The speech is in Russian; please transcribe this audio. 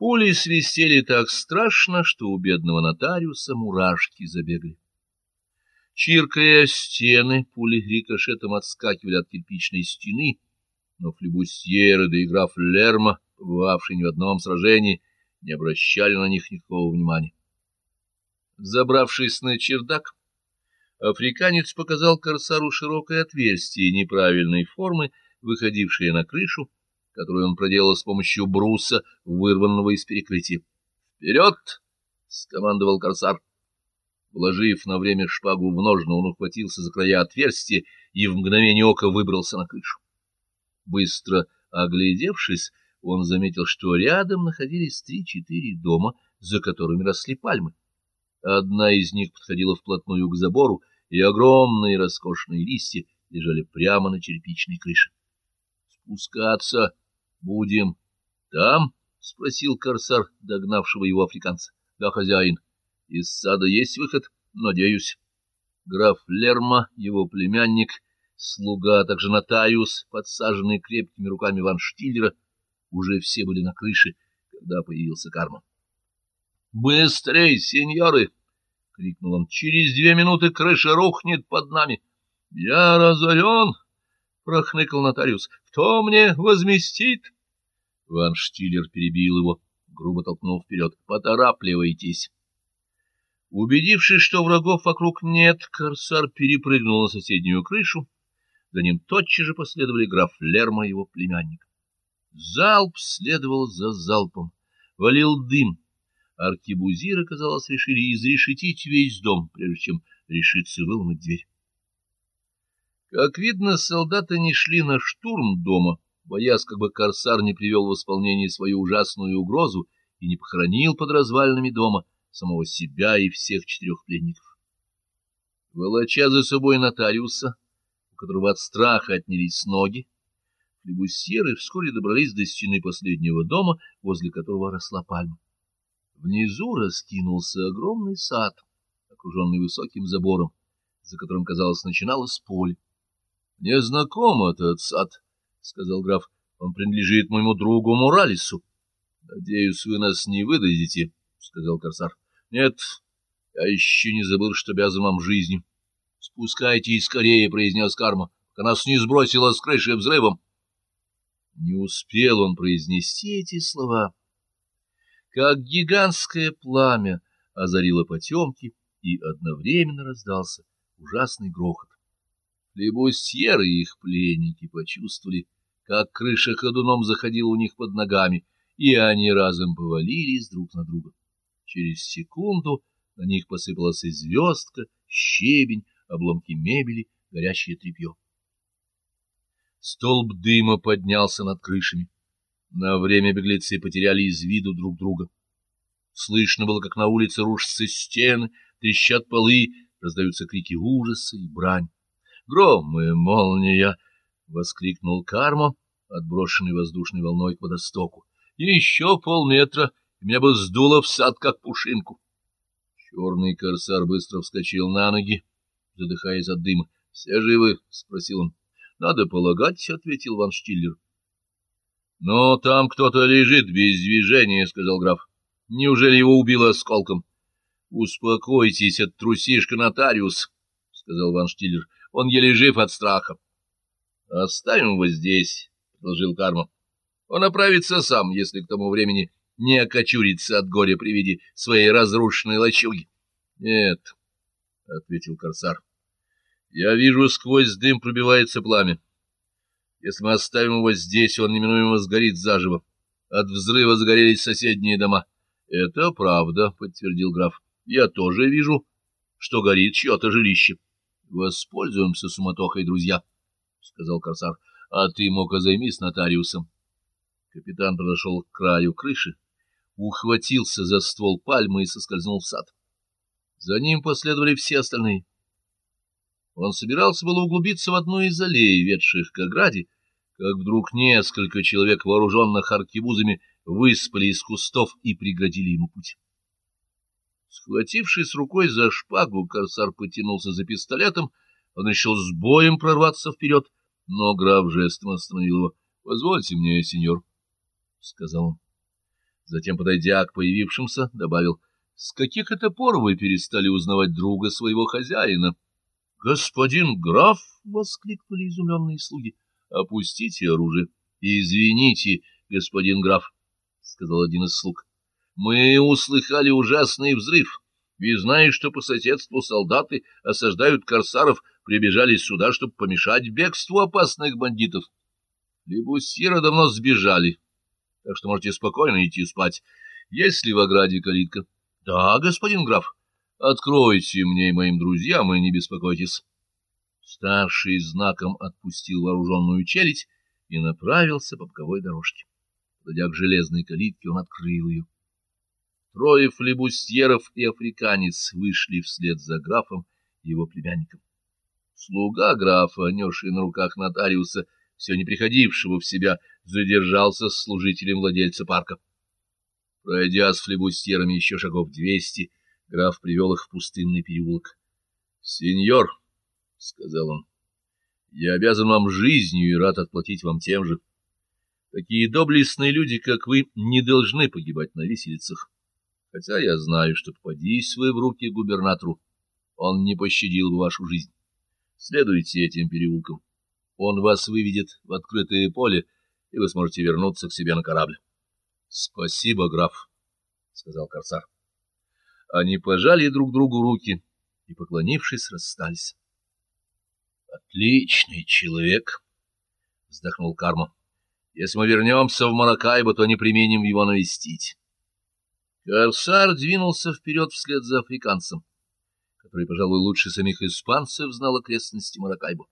Пули свистели так страшно, что у бедного нотариуса мурашки забегали. Чиркая стены, пули рикошетом отскакивали от кирпичной стены, но флебустьеры да и граф Лерма, побывавшие ни в одном сражении, не обращали на них никакого внимания. Забравшись на чердак, африканец показал корсару широкое отверстие неправильной формы, выходившее на крышу, которую он проделал с помощью бруса, вырванного из перекрытия. «Вперед!» — скомандовал корсар. Вложив на время шпагу в ножны, он ухватился за края отверстия и в мгновение ока выбрался на крышу. Быстро оглядевшись, он заметил, что рядом находились три-четыре дома, за которыми росли пальмы. Одна из них подходила вплотную к забору, и огромные роскошные листья лежали прямо на черепичной крыше. «Спускаться будем там?» — спросил корсар, догнавшего его африканца. «Да, хозяин. Из сада есть выход? Надеюсь». Граф Лерма, его племянник, слуга, а также нотариус, подсаженный крепкими руками Ван Штиллера, уже все были на крыше, когда появился Карма. «Быстрей, сеньоры!» — крикнул он. «Через две минуты крыша рухнет под нами!» «Я разорен!» — прохныкал нотариус. «Кто мне возместит?» Ван Штиллер перебил его, грубо толкнул вперед. «Поторапливайтесь!» Убедившись, что врагов вокруг нет, корсар перепрыгнул на соседнюю крышу. За ним тотчас же последовали граф Лерма и его племянник. Залп следовал за залпом. Валил дым. Аркебузиры, казалось, решили изрешетить весь дом, прежде чем решиться выломать дверь. Как видно, солдаты не шли на штурм дома, боясь, как бы корсар не привел в исполнение свою ужасную угрозу и не похоронил под развалинами дома самого себя и всех четырех пленников. Волоча за собой нотариуса, у которого от страха отнялись ноги, флебусьеры вскоре добрались до стены последнего дома, возле которого росла пальма. Внизу раскинулся огромный сад, окруженный высоким забором, за которым, казалось, начиналось поле. — Мне знаком этот сад, — сказал граф. — Он принадлежит моему другу Муралису. — Надеюсь, вы нас не выдадите, — сказал корсар. — Нет, я еще не забыл, что обязан вам жизнью. — Спускайтесь скорее, — произнес Карма, — пока нас не сбросило с крыши взрывом. Не успел он произнести эти слова как гигантское пламя озарило потемки, и одновременно раздался ужасный грохот. Лебусьеры и их пленники почувствовали, как крыша ходуном заходила у них под ногами, и они разом повалились друг на друга. Через секунду на них посыпалась и звездка, щебень, обломки мебели, горящее тряпье. Столб дыма поднялся над крышами. На время беглецы потеряли из виду друг друга. Слышно было, как на улице рушатся стены, трещат полы, раздаются крики ужаса и брань. «Гром и молния!» — воскликнул Кармо, отброшенный воздушной волной к водостоку. «Еще полметра, и меня бы сдуло в сад, как пушинку!» Черный корсар быстро вскочил на ноги, задыхаясь от дыма. «Все живы?» — спросил он. «Надо полагать», — ответил Ван Штиллер. — Но там кто-то лежит без движения, — сказал граф. — Неужели его убило осколком? — Успокойтесь, это трусишка нотариус, — сказал Ван Штиллер. — Он еле жив от страха. — Оставим его здесь, — предложил Карма. — Он оправится сам, если к тому времени не окочурится от горя при виде своей разрушенной лачуги. — Нет, — ответил корсар. — Я вижу, сквозь дым пробивается пламя. Если мы оставим его здесь, он неминуемо сгорит заживо. От взрыва загорелись соседние дома. — Это правда, — подтвердил граф. — Я тоже вижу, что горит чье-то жилище. — Воспользуемся суматохой, друзья, — сказал корсар. — А ты, Мока, займись нотариусом. Капитан подошел к краю крыши, ухватился за ствол пальмы и соскользнул в сад. За ним последовали все остальные. Он собирался было углубиться в одну из аллей, ведших к ограде, как вдруг несколько человек, вооруженных аркебузами, выспали из кустов и преградили ему путь. Схватившись рукой за шпагу, корсар потянулся за пистолетом, он решил с боем прорваться вперед, но граф жестом остановил его. — Позвольте мне, сеньор, — сказал он. Затем, подойдя к появившимся, добавил, — С каких это пор вы перестали узнавать друга своего хозяина? — Господин граф! — воскликнули изумленные слуги. — Опустите оружие. — Извините, господин граф, — сказал один из слуг. — Мы услыхали ужасный взрыв. И, зная, что по соседству солдаты осаждают корсаров, прибежали сюда, чтобы помешать бегству опасных бандитов. Лебусьера давно сбежали, так что можете спокойно идти спать. Есть ли в ограде калитка? — Да, господин граф. Откройте мне и моим друзьям, и не беспокойтесь. Старший знаком отпустил вооруженную челядь и направился по боковой дорожке. Подойдя к железной калитке, он открыл ее. Трое флебустьеров и африканец вышли вслед за графом и его племянником. Слуга графа, несший на руках нотариуса, все не приходившего в себя, задержался с служителем владельца парка. Пройдя с флебустьерами еще шагов двести, граф привел их в пустынный переулок. — Сеньор, — сказал он, — я обязан вам жизнью и рад отплатить вам тем же. Такие доблестные люди, как вы, не должны погибать на виселицах. Хотя я знаю, что попадись вы в руки губернатору, он не пощадил бы вашу жизнь. Следуйте этим переулкам. Он вас выведет в открытое поле, и вы сможете вернуться к себе на корабль. — Спасибо, граф, — сказал корсар. Они пожали друг другу руки и, поклонившись, расстались. — Отличный человек, — вздохнул Карма. — Если мы вернемся в Маракайбо, то не применим его навестить. Корсар двинулся вперед вслед за африканцем, который, пожалуй, лучше самих испанцев знал окрестности Маракайбо.